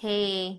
Hey.